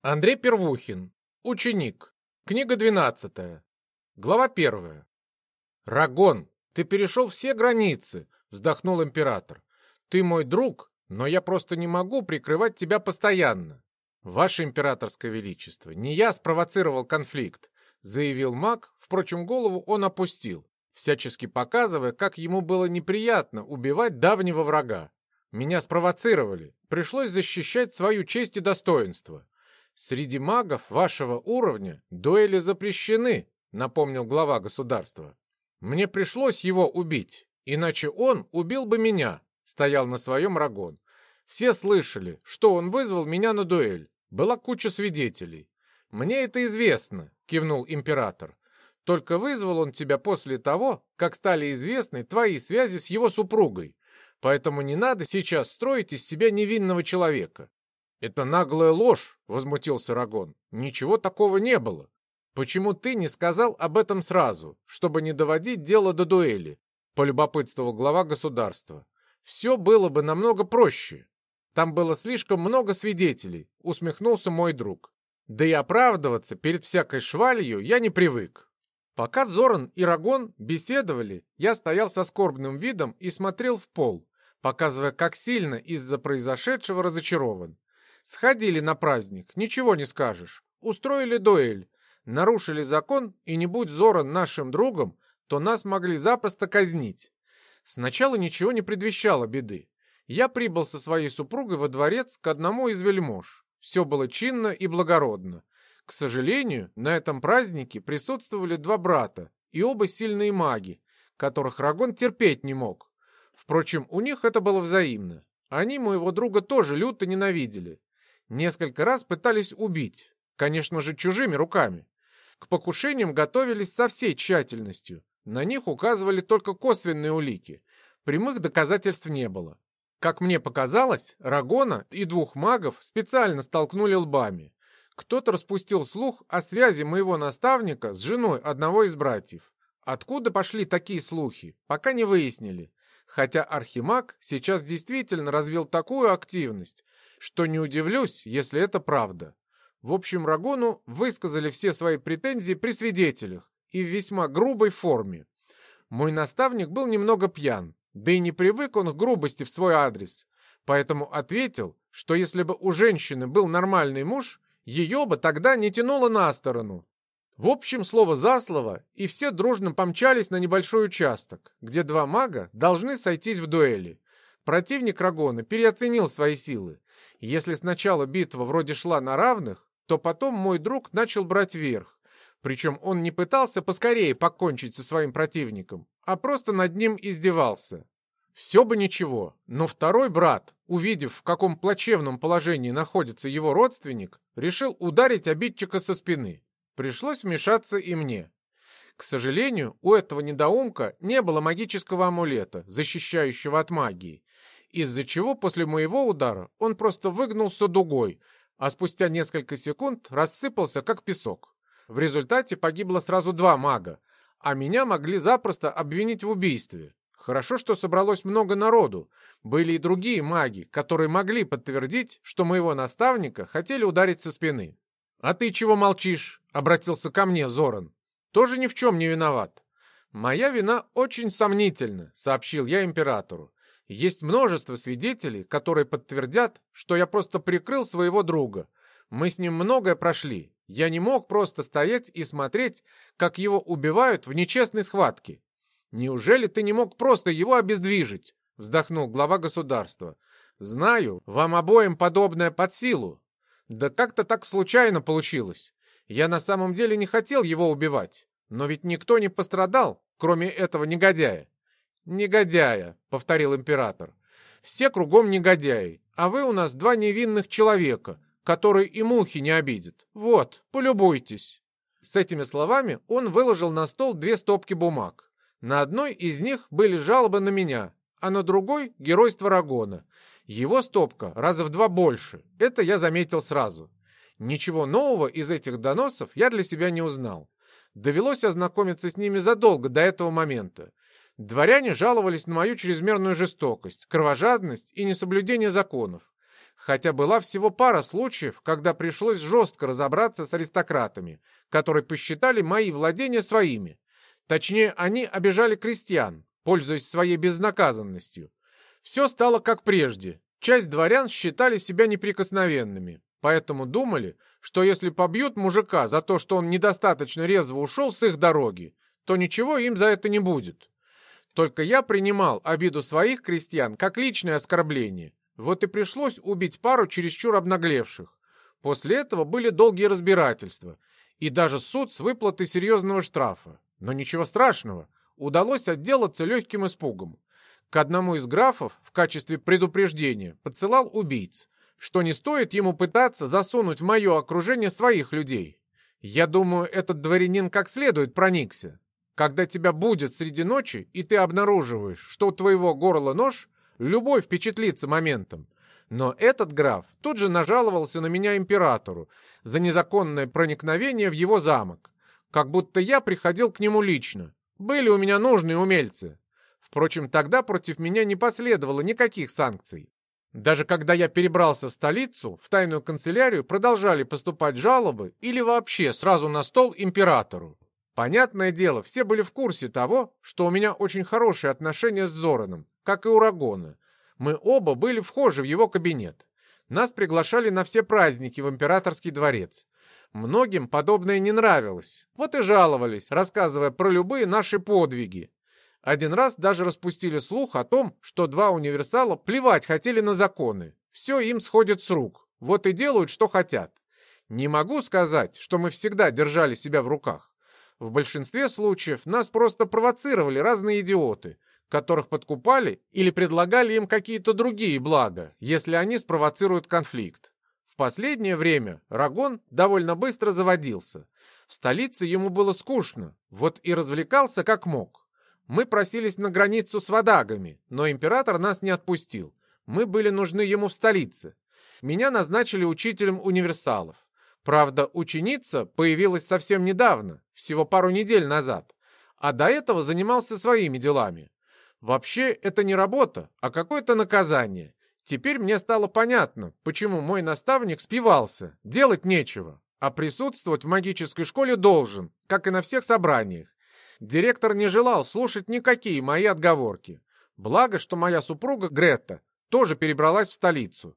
Андрей Первухин. Ученик. Книга 12. Глава 1. «Рагон, ты перешел все границы», — вздохнул император. «Ты мой друг, но я просто не могу прикрывать тебя постоянно». «Ваше императорское величество, не я спровоцировал конфликт», — заявил маг, впрочем, голову он опустил, всячески показывая, как ему было неприятно убивать давнего врага. «Меня спровоцировали, пришлось защищать свою честь и достоинство». «Среди магов вашего уровня дуэли запрещены», — напомнил глава государства. «Мне пришлось его убить, иначе он убил бы меня», — стоял на своем Рагон. «Все слышали, что он вызвал меня на дуэль. Была куча свидетелей». «Мне это известно», — кивнул император. «Только вызвал он тебя после того, как стали известны твои связи с его супругой. Поэтому не надо сейчас строить из себя невинного человека. «Это наглая ложь!» — возмутился Рагон. «Ничего такого не было. Почему ты не сказал об этом сразу, чтобы не доводить дело до дуэли?» — полюбопытствовал глава государства. «Все было бы намного проще. Там было слишком много свидетелей», — усмехнулся мой друг. «Да и оправдываться перед всякой швалью я не привык». Пока Зоран и Рагон беседовали, я стоял со скорбным видом и смотрел в пол, показывая, как сильно из-за произошедшего разочарован. Сходили на праздник, ничего не скажешь. Устроили дуэль. Нарушили закон, и не будь Зоран нашим другом, то нас могли запросто казнить. Сначала ничего не предвещало беды. Я прибыл со своей супругой во дворец к одному из вельмож. Все было чинно и благородно. К сожалению, на этом празднике присутствовали два брата, и оба сильные маги, которых Рагон терпеть не мог. Впрочем, у них это было взаимно. Они моего друга тоже люто ненавидели. Несколько раз пытались убить, конечно же, чужими руками. К покушениям готовились со всей тщательностью. На них указывали только косвенные улики. Прямых доказательств не было. Как мне показалось, Рагона и двух магов специально столкнули лбами. Кто-то распустил слух о связи моего наставника с женой одного из братьев. Откуда пошли такие слухи, пока не выяснили. Хотя Архимаг сейчас действительно развил такую активность, что не удивлюсь, если это правда. В общем, Рагону высказали все свои претензии при свидетелях и в весьма грубой форме. Мой наставник был немного пьян, да и не привык он к грубости в свой адрес, поэтому ответил, что если бы у женщины был нормальный муж, ее бы тогда не тянуло на сторону. В общем, слово за слово, и все дружно помчались на небольшой участок, где два мага должны сойтись в дуэли. Противник Рагона переоценил свои силы. Если сначала битва вроде шла на равных, то потом мой друг начал брать верх. Причем он не пытался поскорее покончить со своим противником, а просто над ним издевался. Все бы ничего, но второй брат, увидев, в каком плачевном положении находится его родственник, решил ударить обидчика со спины. Пришлось вмешаться и мне. К сожалению, у этого недоумка не было магического амулета, защищающего от магии, из-за чего после моего удара он просто выгнулся дугой, а спустя несколько секунд рассыпался, как песок. В результате погибло сразу два мага, а меня могли запросто обвинить в убийстве. Хорошо, что собралось много народу. Были и другие маги, которые могли подтвердить, что моего наставника хотели ударить со спины. «А ты чего молчишь?» — обратился ко мне Зоран. «Тоже ни в чем не виноват». «Моя вина очень сомнительна», — сообщил я императору. Есть множество свидетелей, которые подтвердят, что я просто прикрыл своего друга. Мы с ним многое прошли. Я не мог просто стоять и смотреть, как его убивают в нечестной схватке. Неужели ты не мог просто его обездвижить? Вздохнул глава государства. Знаю, вам обоим подобное под силу. Да как-то так случайно получилось. Я на самом деле не хотел его убивать. Но ведь никто не пострадал, кроме этого негодяя. «Негодяя», — повторил император. «Все кругом негодяи, а вы у нас два невинных человека, которые и мухи не обидят. Вот, полюбуйтесь». С этими словами он выложил на стол две стопки бумаг. На одной из них были жалобы на меня, а на другой — геройство Рагона. Его стопка раза в два больше, это я заметил сразу. Ничего нового из этих доносов я для себя не узнал. Довелось ознакомиться с ними задолго до этого момента. Дворяне жаловались на мою чрезмерную жестокость, кровожадность и несоблюдение законов. Хотя была всего пара случаев, когда пришлось жестко разобраться с аристократами, которые посчитали мои владения своими. Точнее, они обижали крестьян, пользуясь своей безнаказанностью. Все стало как прежде. Часть дворян считали себя неприкосновенными, поэтому думали, что если побьют мужика за то, что он недостаточно резво ушел с их дороги, то ничего им за это не будет. Только я принимал обиду своих крестьян как личное оскорбление. Вот и пришлось убить пару чересчур обнаглевших. После этого были долгие разбирательства и даже суд с выплатой серьезного штрафа. Но ничего страшного, удалось отделаться легким испугом. К одному из графов в качестве предупреждения подсылал убийц, что не стоит ему пытаться засунуть в мое окружение своих людей. Я думаю, этот дворянин как следует проникся. Когда тебя будет среди ночи, и ты обнаруживаешь, что у твоего горла нож, любой впечатлится моментом. Но этот граф тут же нажаловался на меня императору за незаконное проникновение в его замок. Как будто я приходил к нему лично. Были у меня нужные умельцы. Впрочем, тогда против меня не последовало никаких санкций. Даже когда я перебрался в столицу, в тайную канцелярию продолжали поступать жалобы или вообще сразу на стол императору. Понятное дело, все были в курсе того, что у меня очень хорошие отношения с Зораном, как и у Рагона. Мы оба были вхожи в его кабинет. Нас приглашали на все праздники в императорский дворец. Многим подобное не нравилось. Вот и жаловались, рассказывая про любые наши подвиги. Один раз даже распустили слух о том, что два универсала плевать хотели на законы. Все им сходит с рук. Вот и делают, что хотят. Не могу сказать, что мы всегда держали себя в руках. В большинстве случаев нас просто провоцировали разные идиоты, которых подкупали или предлагали им какие-то другие блага, если они спровоцируют конфликт. В последнее время Рагон довольно быстро заводился. В столице ему было скучно, вот и развлекался как мог. Мы просились на границу с водагами, но император нас не отпустил. Мы были нужны ему в столице. Меня назначили учителем универсалов. Правда, ученица появилась совсем недавно, всего пару недель назад, а до этого занимался своими делами. Вообще, это не работа, а какое-то наказание. Теперь мне стало понятно, почему мой наставник спивался, делать нечего, а присутствовать в магической школе должен, как и на всех собраниях. Директор не желал слушать никакие мои отговорки. Благо, что моя супруга Гретта тоже перебралась в столицу.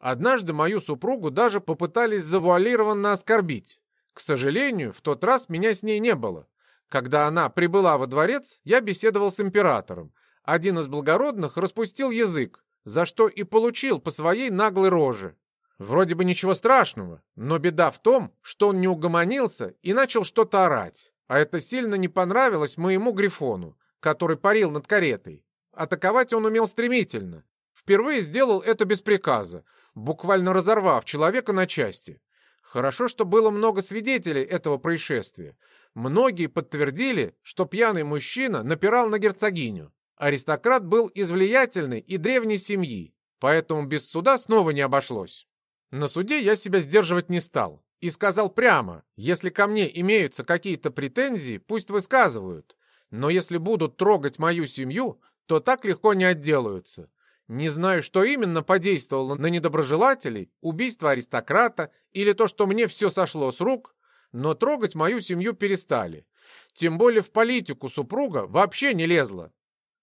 Однажды мою супругу даже попытались завуалированно оскорбить. К сожалению, в тот раз меня с ней не было. Когда она прибыла во дворец, я беседовал с императором. Один из благородных распустил язык, за что и получил по своей наглой роже. Вроде бы ничего страшного, но беда в том, что он не угомонился и начал что-то орать. А это сильно не понравилось моему Грифону, который парил над каретой. Атаковать он умел стремительно. Впервые сделал это без приказа, буквально разорвав человека на части. Хорошо, что было много свидетелей этого происшествия. Многие подтвердили, что пьяный мужчина напирал на герцогиню. Аристократ был из влиятельной и древней семьи, поэтому без суда снова не обошлось. На суде я себя сдерживать не стал и сказал прямо, если ко мне имеются какие-то претензии, пусть высказывают, но если будут трогать мою семью, то так легко не отделаются. Не знаю, что именно подействовало на недоброжелателей, убийство аристократа или то, что мне все сошло с рук, но трогать мою семью перестали. Тем более в политику супруга вообще не лезла.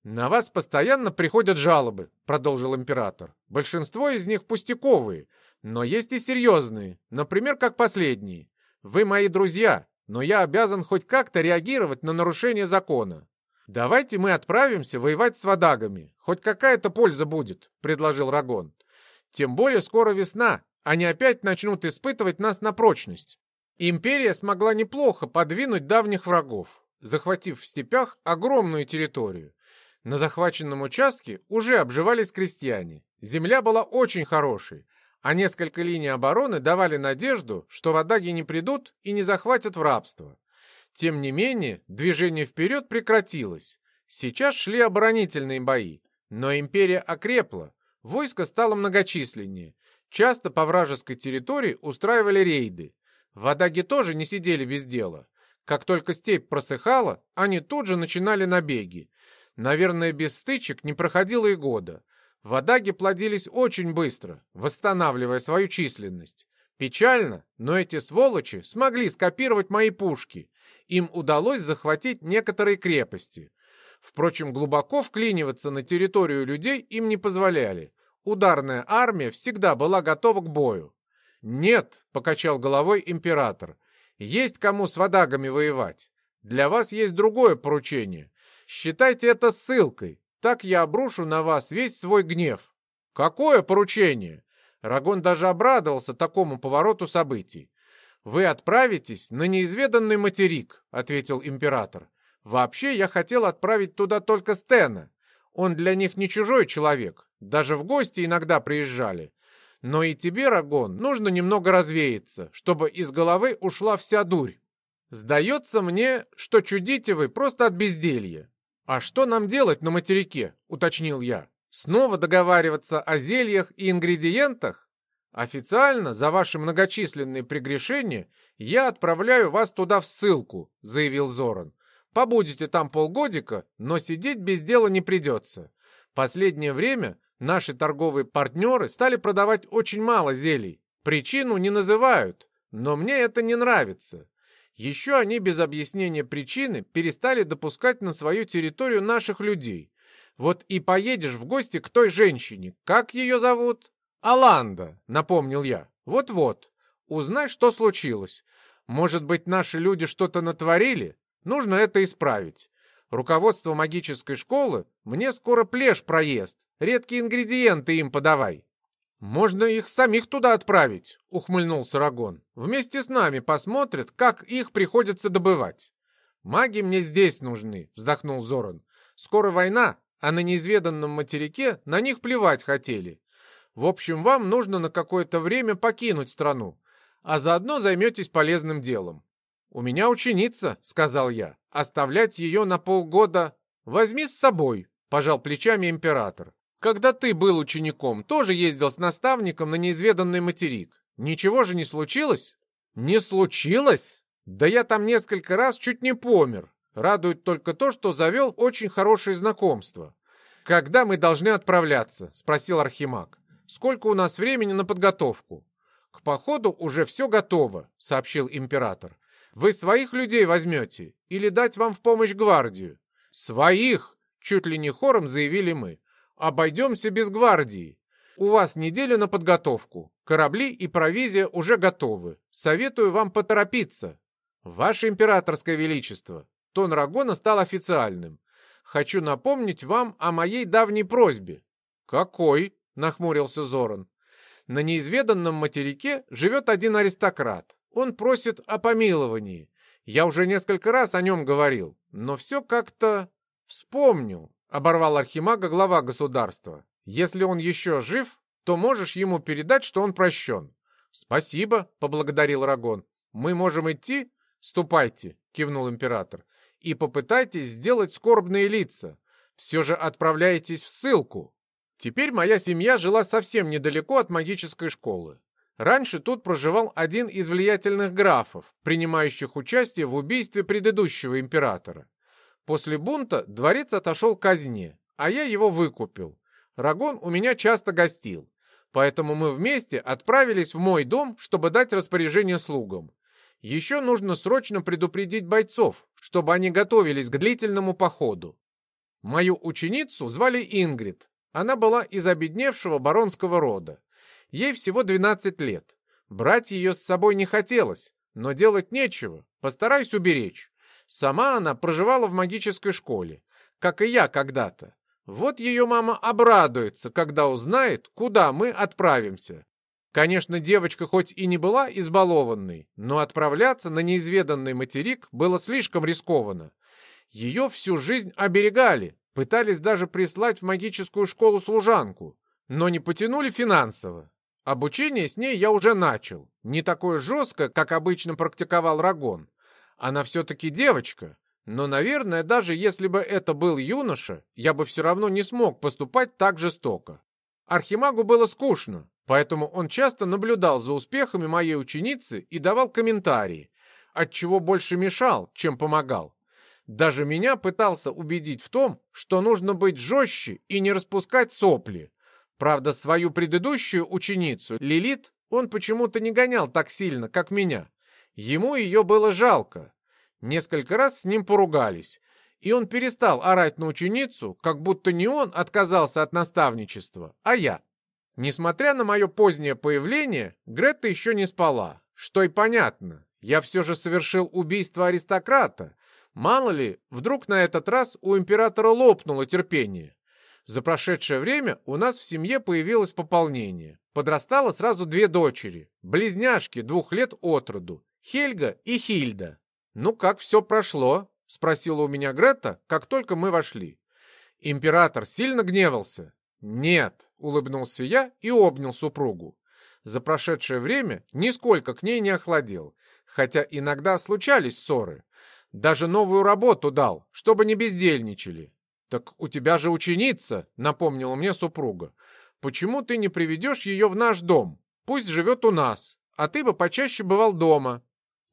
«На вас постоянно приходят жалобы», — продолжил император. «Большинство из них пустяковые, но есть и серьезные, например, как последние. Вы мои друзья, но я обязан хоть как-то реагировать на нарушение закона. «Давайте мы отправимся воевать с водагами. Хоть какая-то польза будет», — предложил Рагон. «Тем более скоро весна. Они опять начнут испытывать нас на прочность». Империя смогла неплохо подвинуть давних врагов, захватив в степях огромную территорию. На захваченном участке уже обживались крестьяне. Земля была очень хорошей, а несколько линий обороны давали надежду, что водаги не придут и не захватят в рабство. Тем не менее, движение вперед прекратилось. Сейчас шли оборонительные бои, но империя окрепла, войско стало многочисленнее. Часто по вражеской территории устраивали рейды. Водаги тоже не сидели без дела. Как только степь просыхала, они тут же начинали набеги. Наверное, без стычек не проходило и года. Водаги плодились очень быстро, восстанавливая свою численность. Печально, но эти сволочи смогли скопировать мои пушки. Им удалось захватить некоторые крепости. Впрочем, глубоко вклиниваться на территорию людей им не позволяли. Ударная армия всегда была готова к бою. «Нет», — покачал головой император, — «есть кому с водагами воевать. Для вас есть другое поручение. Считайте это ссылкой. Так я обрушу на вас весь свой гнев». «Какое поручение?» Рагон даже обрадовался такому повороту событий. «Вы отправитесь на неизведанный материк», — ответил император. «Вообще я хотел отправить туда только Стена. Он для них не чужой человек, даже в гости иногда приезжали. Но и тебе, Рагон, нужно немного развеяться, чтобы из головы ушла вся дурь. Сдается мне, что чудите вы просто от безделья. А что нам делать на материке, уточнил я. Снова договариваться о зельях и ингредиентах? Официально за ваши многочисленные прегрешения я отправляю вас туда в ссылку, заявил Зоран. Побудете там полгодика, но сидеть без дела не придется. Последнее время наши торговые партнеры стали продавать очень мало зелий. Причину не называют, но мне это не нравится. Еще они без объяснения причины перестали допускать на свою территорию наших людей. Вот и поедешь в гости к той женщине. Как ее зовут? Аланда, напомнил я. Вот-вот. Узнай, что случилось. Может быть, наши люди что-то натворили? Нужно это исправить. Руководство магической школы мне скоро плешь проест. Редкие ингредиенты им подавай. «Можно их самих туда отправить», — ухмыльнулся Рагон. «Вместе с нами посмотрят, как их приходится добывать». «Маги мне здесь нужны», — вздохнул Зоран. «Скоро война, а на неизведанном материке на них плевать хотели. В общем, вам нужно на какое-то время покинуть страну, а заодно займетесь полезным делом. «У меня ученица», — сказал я. «Оставлять ее на полгода...» «Возьми с собой», — пожал плечами император. «Когда ты был учеником, тоже ездил с наставником на неизведанный материк. Ничего же не случилось?» «Не случилось? Да я там несколько раз чуть не помер. Радует только то, что завел очень хорошее знакомство. «Когда мы должны отправляться?» — спросил Архимаг. «Сколько у нас времени на подготовку?» «К походу уже все готово», — сообщил император. «Вы своих людей возьмете или дать вам в помощь гвардию?» «Своих!» — чуть ли не хором заявили мы. «Обойдемся без гвардии. У вас неделя на подготовку. Корабли и провизия уже готовы. Советую вам поторопиться. Ваше императорское величество, Тон Рагона стал официальным. «Хочу напомнить вам о моей давней просьбе». «Какой?» — нахмурился Зоран. «На неизведанном материке живет один аристократ. Он просит о помиловании. Я уже несколько раз о нем говорил, но все как-то... Вспомнил», — оборвал Архимага глава государства. «Если он еще жив, то можешь ему передать, что он прощен». «Спасибо», — поблагодарил Рагон. «Мы можем идти?» «Ступайте», — кивнул император и попытайтесь сделать скорбные лица. Все же отправляетесь в ссылку. Теперь моя семья жила совсем недалеко от магической школы. Раньше тут проживал один из влиятельных графов, принимающих участие в убийстве предыдущего императора. После бунта дворец отошел к казне, а я его выкупил. Рагон у меня часто гостил, поэтому мы вместе отправились в мой дом, чтобы дать распоряжение слугам. Еще нужно срочно предупредить бойцов, чтобы они готовились к длительному походу. Мою ученицу звали Ингрид. Она была из обедневшего баронского рода. Ей всего 12 лет. Брать ее с собой не хотелось, но делать нечего, постараюсь уберечь. Сама она проживала в магической школе, как и я когда-то. Вот ее мама обрадуется, когда узнает, куда мы отправимся. Конечно, девочка хоть и не была избалованной, но отправляться на неизведанный материк было слишком рискованно. Ее всю жизнь оберегали, пытались даже прислать в магическую школу служанку, но не потянули финансово. Обучение с ней я уже начал, не такое жесткое, как обычно практиковал Рагон. Она все-таки девочка, но, наверное, даже если бы это был юноша, я бы все равно не смог поступать так жестоко. Архимагу было скучно, Поэтому он часто наблюдал за успехами моей ученицы и давал комментарии, от чего больше мешал, чем помогал. Даже меня пытался убедить в том, что нужно быть жестче и не распускать сопли. Правда, свою предыдущую ученицу, Лилит, он почему-то не гонял так сильно, как меня. Ему ее было жалко. Несколько раз с ним поругались, и он перестал орать на ученицу, как будто не он отказался от наставничества, а я. Несмотря на мое позднее появление, Гретта еще не спала, что и понятно. Я все же совершил убийство аристократа. Мало ли, вдруг на этот раз у императора лопнуло терпение. За прошедшее время у нас в семье появилось пополнение. Подрастало сразу две дочери, близняшки двух лет от роду, Хельга и Хильда. «Ну как все прошло?» — спросила у меня Грета, как только мы вошли. Император сильно гневался. «Нет», — улыбнулся я и обнял супругу. За прошедшее время нисколько к ней не охладел, хотя иногда случались ссоры. Даже новую работу дал, чтобы не бездельничали. «Так у тебя же ученица», — напомнила мне супруга. «Почему ты не приведешь ее в наш дом? Пусть живет у нас, а ты бы почаще бывал дома».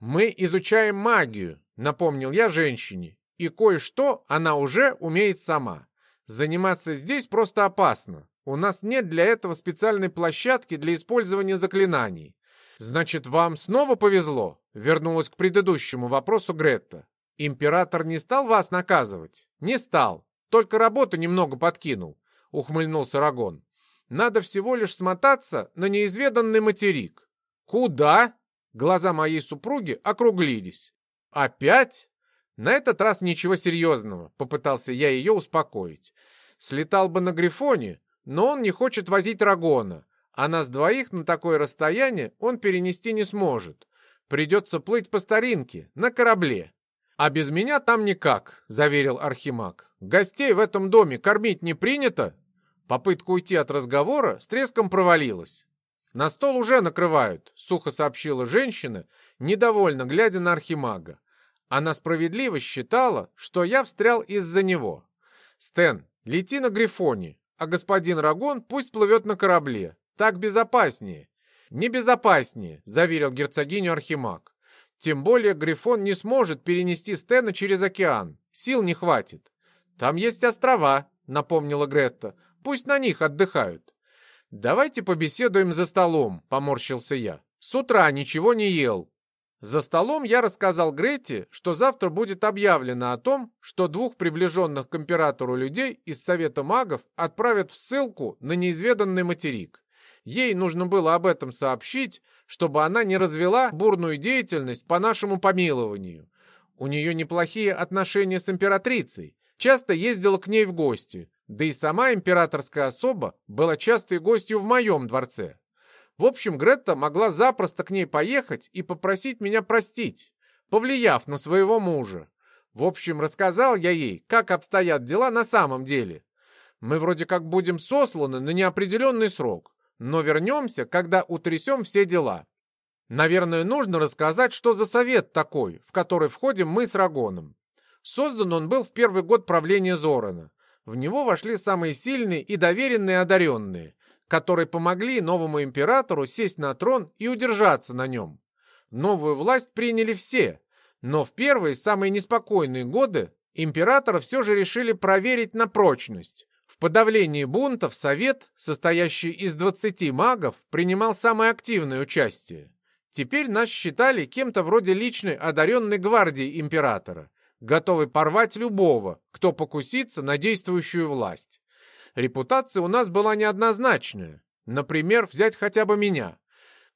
«Мы изучаем магию», — напомнил я женщине, «и кое-что она уже умеет сама. Заниматься здесь просто опасно. У нас нет для этого специальной площадки для использования заклинаний. Значит, вам снова повезло?» Вернулась к предыдущему вопросу Гретта. «Император не стал вас наказывать?» «Не стал. Только работу немного подкинул», — ухмыльнулся Рагон. «Надо всего лишь смотаться на неизведанный материк». «Куда?» Глаза моей супруги округлились. «Опять?» На этот раз ничего серьезного, попытался я ее успокоить. Слетал бы на Грифоне, но он не хочет возить Рагона, а нас двоих на такое расстояние он перенести не сможет. Придется плыть по старинке, на корабле. «А без меня там никак», — заверил Архимаг. «Гостей в этом доме кормить не принято?» Попытка уйти от разговора с треском провалилась. «На стол уже накрывают», — сухо сообщила женщина, недовольно глядя на Архимага. Она справедливо считала, что я встрял из-за него. «Стэн, лети на Грифоне, а господин Рагон пусть плывет на корабле. Так безопаснее». «Небезопаснее», — заверил герцогиню Архимаг. Тем более Грифон не сможет перенести Стена через океан. Сил не хватит. Там есть острова, напомнила Гретта. Пусть на них отдыхают. Давайте побеседуем за столом, поморщился я. С утра ничего не ел. За столом я рассказал Гретте, что завтра будет объявлено о том, что двух приближенных к императору людей из Совета магов отправят в ссылку на неизведанный материк. Ей нужно было об этом сообщить, чтобы она не развела бурную деятельность по нашему помилованию. У нее неплохие отношения с императрицей, часто ездила к ней в гости, да и сама императорская особа была частой гостью в моем дворце. В общем, Гретта могла запросто к ней поехать и попросить меня простить, повлияв на своего мужа. В общем, рассказал я ей, как обстоят дела на самом деле. Мы вроде как будем сосланы на неопределенный срок но вернемся, когда утрясем все дела. Наверное, нужно рассказать, что за совет такой, в который входим мы с Рагоном. Создан он был в первый год правления Зорана. В него вошли самые сильные и доверенные одаренные, которые помогли новому императору сесть на трон и удержаться на нем. Новую власть приняли все, но в первые, самые неспокойные годы императора все же решили проверить на прочность. В подавлении бунтов Совет, состоящий из 20 магов, принимал самое активное участие. Теперь нас считали кем-то вроде личной одаренной гвардии императора, готовой порвать любого, кто покусится на действующую власть. Репутация у нас была неоднозначная. Например, взять хотя бы меня.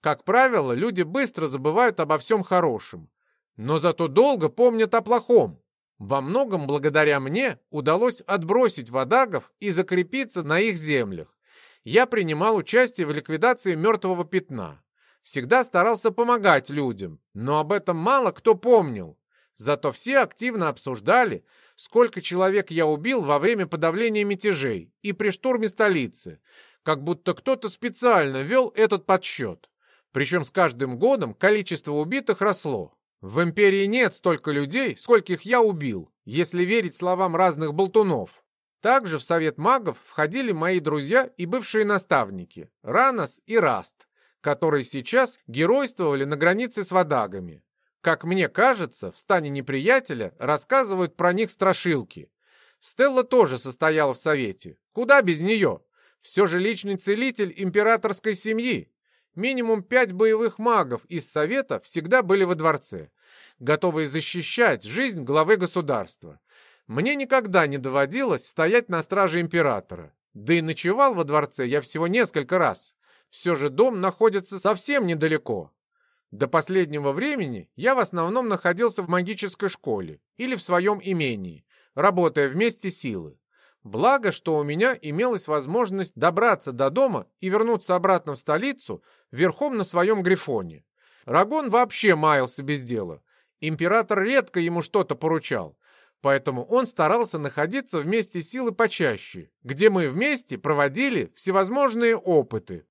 Как правило, люди быстро забывают обо всем хорошем, но зато долго помнят о плохом. Во многом благодаря мне удалось отбросить водагов и закрепиться на их землях. Я принимал участие в ликвидации мертвого пятна. Всегда старался помогать людям, но об этом мало кто помнил. Зато все активно обсуждали, сколько человек я убил во время подавления мятежей и при штурме столицы, как будто кто-то специально вел этот подсчет. Причем с каждым годом количество убитых росло. В империи нет столько людей, скольких я убил, если верить словам разных болтунов. Также в совет магов входили мои друзья и бывшие наставники Ранос и Раст, которые сейчас геройствовали на границе с водагами. Как мне кажется, в стане неприятеля рассказывают про них страшилки. Стелла тоже состояла в совете. Куда без нее? Все же личный целитель императорской семьи. Минимум пять боевых магов из Совета всегда были во дворце, готовые защищать жизнь главы государства. Мне никогда не доводилось стоять на страже императора. Да и ночевал во дворце я всего несколько раз. Все же дом находится совсем недалеко. До последнего времени я в основном находился в магической школе или в своем имении, работая вместе силы. Благо, что у меня имелась возможность добраться до дома и вернуться обратно в столицу верхом на своем грифоне. Рагон вообще маялся без дела. Император редко ему что-то поручал, поэтому он старался находиться вместе силы почаще, где мы вместе проводили всевозможные опыты.